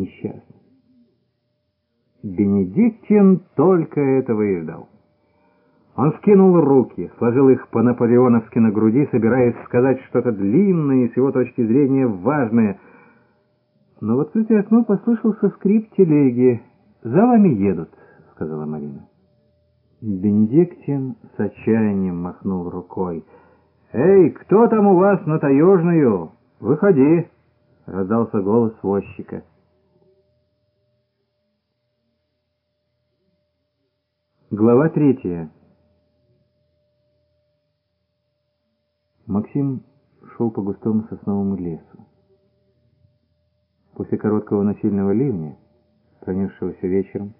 несчастным. Бенедиктин только этого и ждал. Он скинул руки, сложил их по-наполеоновски на груди, собираясь сказать что-то длинное и с его точки зрения важное. Но в открытое окно послышался скрип телеги. «За вами едут», — сказала Марина. Бенедиктин с отчаянием махнул рукой. «Эй, кто там у вас на таежную? Выходи!» — раздался голос возчика. Глава третья. Максим шел по густому сосновому лесу. После короткого насильного ливня, пронесшегося вечером,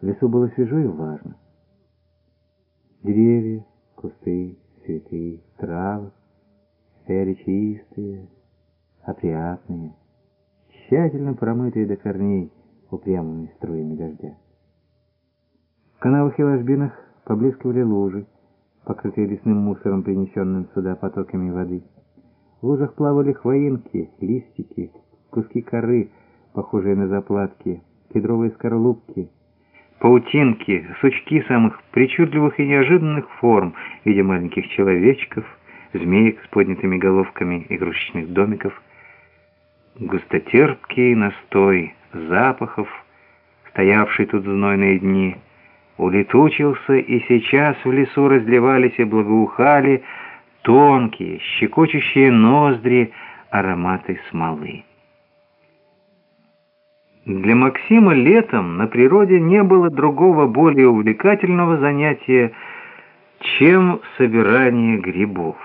в лесу было свежо и влажно. Деревья, кусты, цветы, травы стояли чистые, опрятные, тщательно промытые до корней упрямыми струями дождя. В канавах и ложбинах поблескивали лужи, покрытые лесным мусором, принесенным сюда потоками воды. В лужах плавали хвоинки, листики, куски коры, похожие на заплатки, кедровые скорлупки — паутинки, сучки самых причудливых и неожиданных форм в виде маленьких человечков, змеек с поднятыми головками игрушечных домиков, густотерпкий настой запахов, стоявший тут знойные дни, улетучился, и сейчас в лесу разливались и благоухали тонкие, щекочущие ноздри ароматы смолы. Для Максима летом на природе не было другого более увлекательного занятия, чем собирание грибов.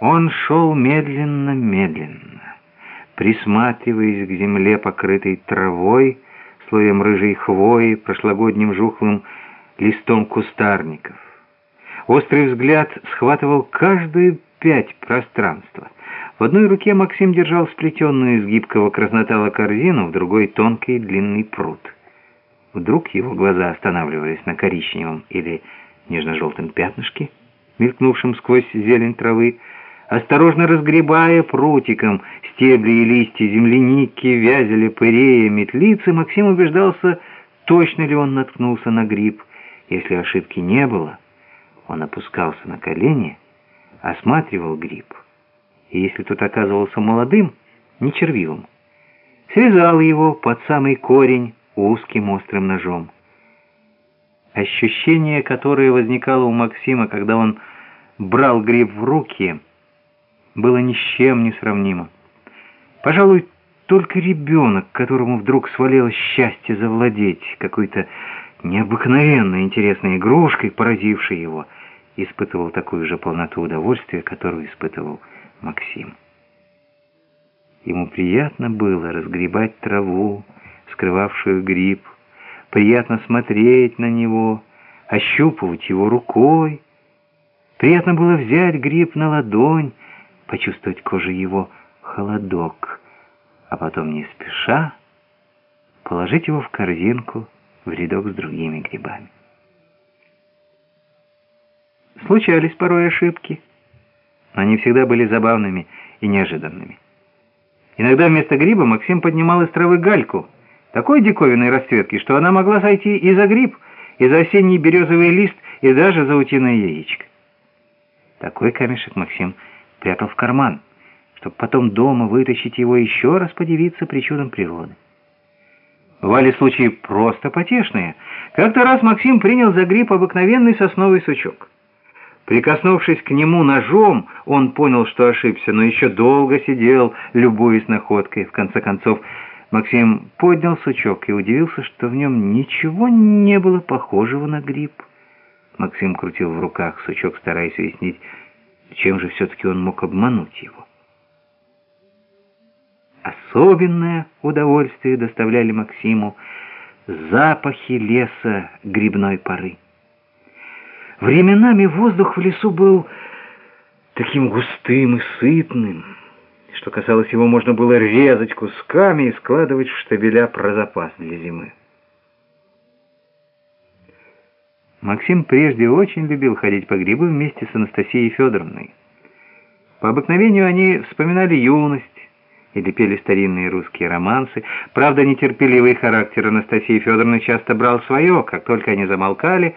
Он шел медленно-медленно, присматриваясь к земле, покрытой травой, слоем рыжей хвои, прошлогодним жухлым листом кустарников. Острый взгляд схватывал каждую пять пространства — в одной руке Максим держал сплетенную из гибкого краснотала корзину, в другой — тонкий длинный пруд. Вдруг его глаза останавливались на коричневом или нежно-желтом пятнышке, мелькнувшем сквозь зелень травы, осторожно разгребая прутиком стебли и листья земляники, вязели, пырея, метлицы, Максим убеждался, точно ли он наткнулся на гриб. Если ошибки не было, он опускался на колени, осматривал гриб — и если тот оказывался молодым, не червивым, срезал его под самый корень узким острым ножом. Ощущение, которое возникало у Максима, когда он брал гриб в руки, было ни с чем не сравнимо. Пожалуй, только ребенок, которому вдруг свалилось счастье завладеть какой-то необыкновенно интересной игрушкой, поразившей его, испытывал такую же полноту удовольствия, которую испытывал Максим. Ему приятно было разгребать траву, скрывавшую гриб, приятно смотреть на него, ощупывать его рукой. Приятно было взять гриб на ладонь, почувствовать кожей его холодок, а потом не спеша положить его в корзинку в рядок с другими грибами. Случались порой ошибки но они всегда были забавными и неожиданными. Иногда вместо гриба Максим поднимал из травы гальку, такой диковинной расцветки, что она могла сойти и за гриб, и за осенний березовый лист, и даже за утиное яичко. Такой камешек Максим прятал в карман, чтобы потом дома вытащить его еще раз подивиться причудам природы. Бывали случаи просто потешные. Как-то раз Максим принял за гриб обыкновенный сосновый сучок. Прикоснувшись к нему ножом, он понял, что ошибся, но еще долго сидел, любуясь находкой. В конце концов, Максим поднял сучок и удивился, что в нем ничего не было похожего на гриб. Максим крутил в руках сучок, стараясь уяснить, чем же все-таки он мог обмануть его. Особенное удовольствие доставляли Максиму запахи леса грибной поры. Временами воздух в лесу был таким густым и сытным, что, казалось, его можно было резать кусками и складывать в штабеля про запас для зимы. Максим прежде очень любил ходить по грибы вместе с Анастасией Федоровной. По обыкновению они вспоминали юность, или пели старинные русские романсы. Правда, нетерпеливый характер Анастасии Федоровны часто брал свое, как только они замолкали,